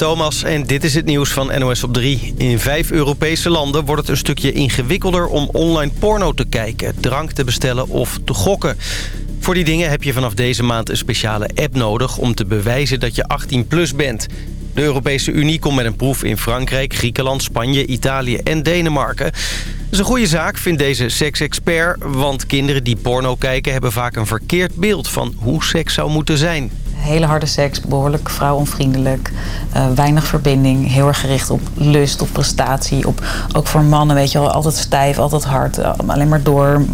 Thomas en dit is het nieuws van NOS op 3. In vijf Europese landen wordt het een stukje ingewikkelder om online porno te kijken, drank te bestellen of te gokken. Voor die dingen heb je vanaf deze maand een speciale app nodig om te bewijzen dat je 18 plus bent. De Europese Unie komt met een proef in Frankrijk, Griekenland, Spanje, Italië en Denemarken. Dat is een goede zaak, vindt deze seksexpert. Want kinderen die porno kijken hebben vaak een verkeerd beeld van hoe seks zou moeten zijn hele harde seks, behoorlijk vrouwonvriendelijk, uh, weinig verbinding, heel erg gericht op lust, op prestatie, op ook voor mannen, weet je wel, altijd stijf, altijd hard, uh, alleen maar door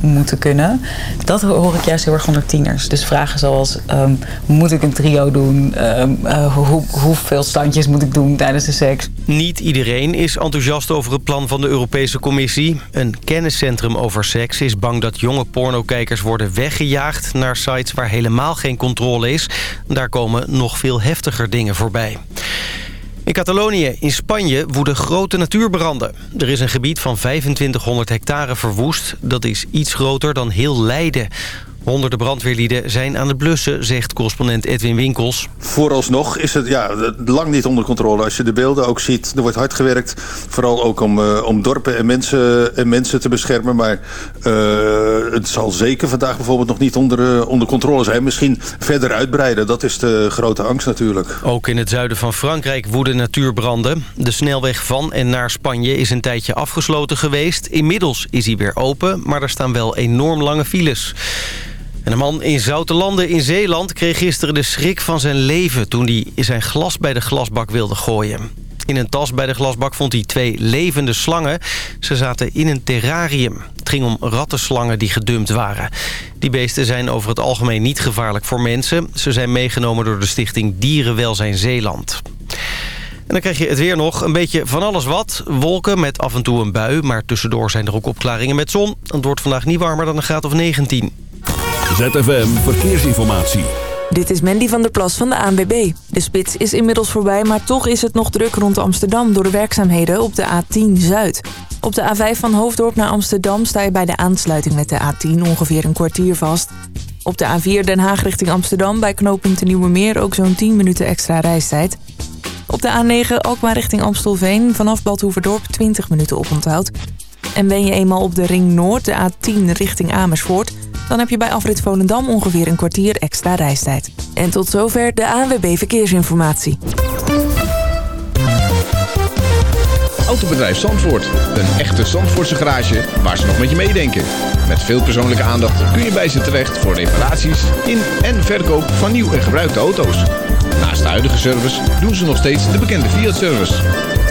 moeten kunnen. Dat hoor ik juist heel erg onder tieners. Dus vragen zoals, um, moet ik een trio doen? Uh, hoe, hoeveel standjes moet ik doen tijdens de seks? Niet iedereen is enthousiast over het plan van de Europese Commissie. Een kenniscentrum over seks is bang dat jonge pornokijkers worden weggejaagd naar sites waar helemaal geen controle is. Daar komen nog veel heftiger dingen voorbij. In Catalonië in Spanje woeden grote natuurbranden. Er is een gebied van 2500 hectare verwoest. Dat is iets groter dan heel Leiden. Honderden brandweerlieden zijn aan het blussen, zegt correspondent Edwin Winkels. Vooralsnog is het ja, lang niet onder controle. Als je de beelden ook ziet, er wordt hard gewerkt. Vooral ook om, uh, om dorpen en mensen, en mensen te beschermen. Maar uh, het zal zeker vandaag bijvoorbeeld nog niet onder, uh, onder controle zijn. Misschien verder uitbreiden, dat is de grote angst natuurlijk. Ook in het zuiden van Frankrijk woeden natuurbranden. De snelweg van en naar Spanje is een tijdje afgesloten geweest. Inmiddels is hij weer open, maar er staan wel enorm lange files. En een man in Zoutelanden in Zeeland kreeg gisteren de schrik van zijn leven... toen hij zijn glas bij de glasbak wilde gooien. In een tas bij de glasbak vond hij twee levende slangen. Ze zaten in een terrarium. Het ging om rattenslangen die gedumpt waren. Die beesten zijn over het algemeen niet gevaarlijk voor mensen. Ze zijn meegenomen door de stichting Dierenwelzijn Zeeland. En dan krijg je het weer nog. Een beetje van alles wat. Wolken met af en toe een bui. Maar tussendoor zijn er ook opklaringen met zon. Het wordt vandaag niet warmer dan een graad of 19. ZFM Verkeersinformatie. Dit is Mandy van der Plas van de ANWB. De spits is inmiddels voorbij, maar toch is het nog druk rond Amsterdam... door de werkzaamheden op de A10 Zuid. Op de A5 van Hoofddorp naar Amsterdam sta je bij de aansluiting met de A10 ongeveer een kwartier vast. Op de A4 Den Haag richting Amsterdam bij knooppunt Nieuwe Meer ook zo'n 10 minuten extra reistijd. Op de A9 Alkmaar richting Amstelveen vanaf Badhoevedorp 20 minuten oponthoud. En ben je eenmaal op de Ring Noord, de A10 richting Amersfoort dan heb je bij afrit Volendam ongeveer een kwartier extra reistijd. En tot zover de ANWB Verkeersinformatie. Autobedrijf Zandvoort. Een echte Zandvoortse garage waar ze nog met je meedenken. Met veel persoonlijke aandacht kun je bij ze terecht voor reparaties in en verkoop van nieuw en gebruikte auto's. Naast de huidige service doen ze nog steeds de bekende Fiat-service.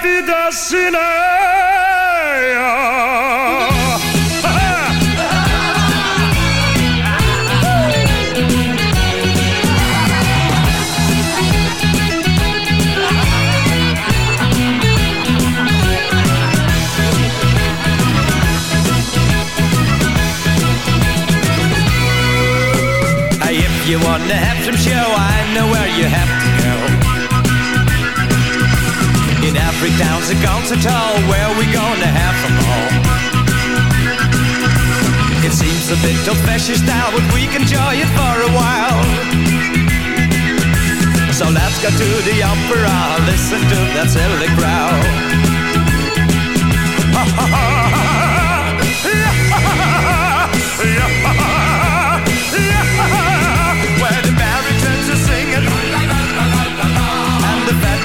Brisnie wat you want to have some show, I know where you have to go. In every town's a concert hall where we gonna have them all. It seems a bit old-fashioned style, but we can enjoy it for a while. So let's go to the opera, listen to that silly crowd. Ha ha ha!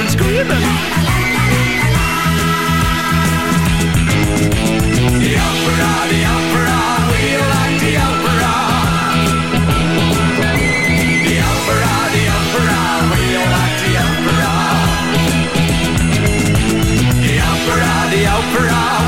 and screaming. The opera, the opera, we like the opera. The opera, the opera, we like the opera. The opera, the opera.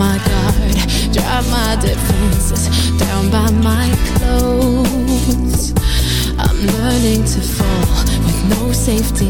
my guard, drop my defenses down by my clothes. I'm learning to fall with no safety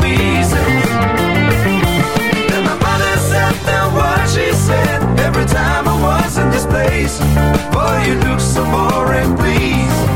pieces. Then my mother said she said every time I was in this place. Boy, you look so boring, please.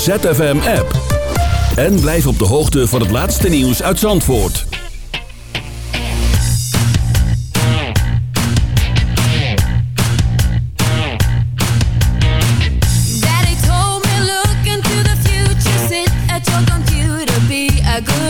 ZFM-app. En blijf op de hoogte van het laatste nieuws uit Zandvoort. Daddy told me look into the future, sit at your computer, be a good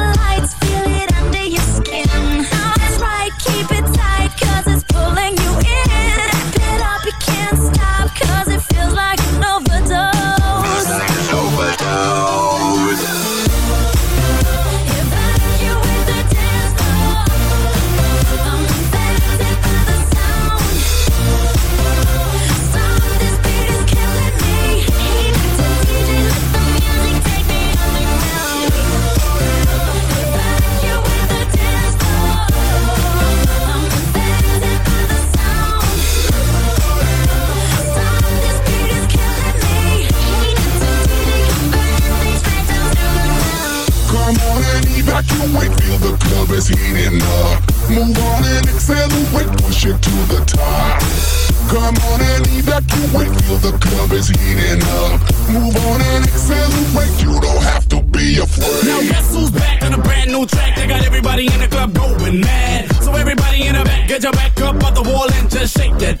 love is heating up. Move on and accelerate. You don't have to be afraid. Now guess who's back on a brand new track? They got everybody in the club going mad. So everybody in the back, get your back up off the wall and just shake that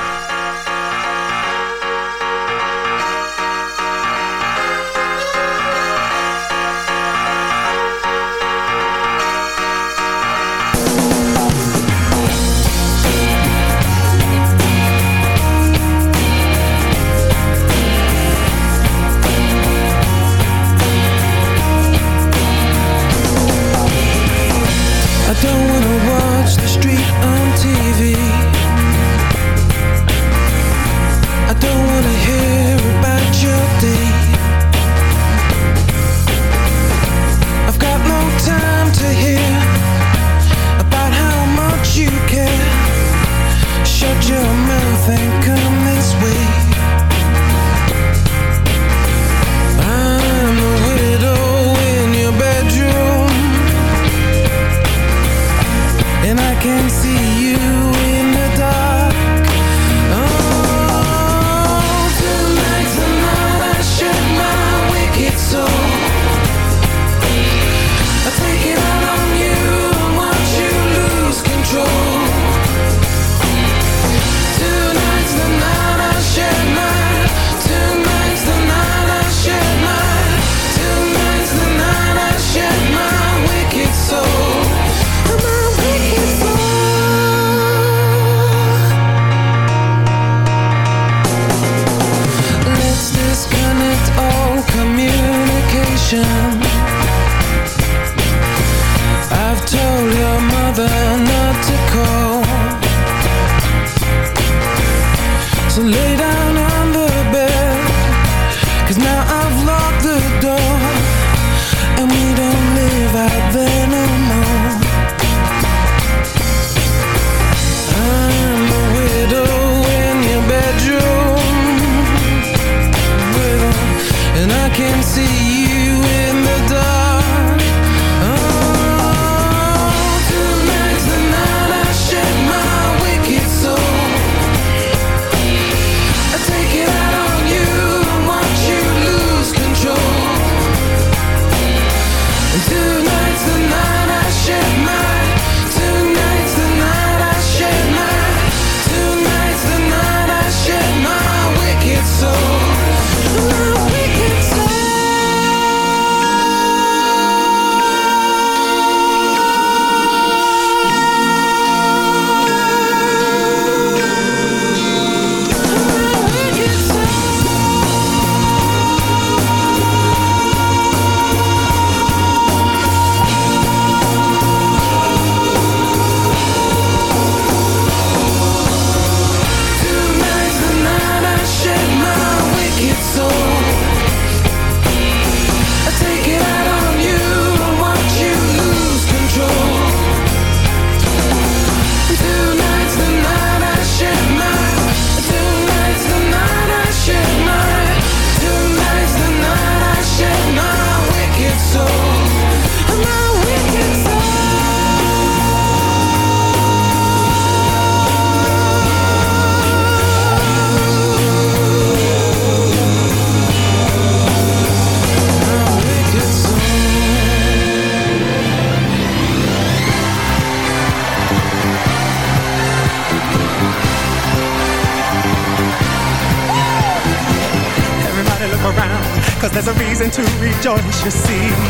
Joy you see.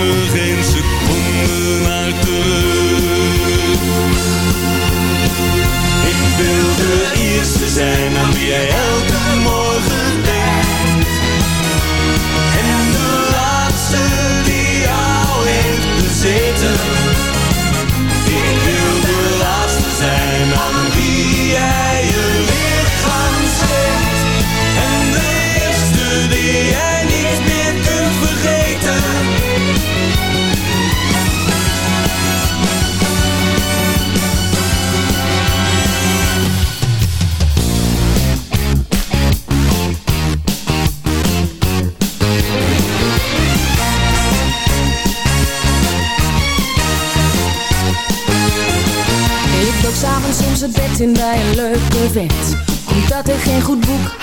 Er geen seconde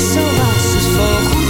zoals het voorgoed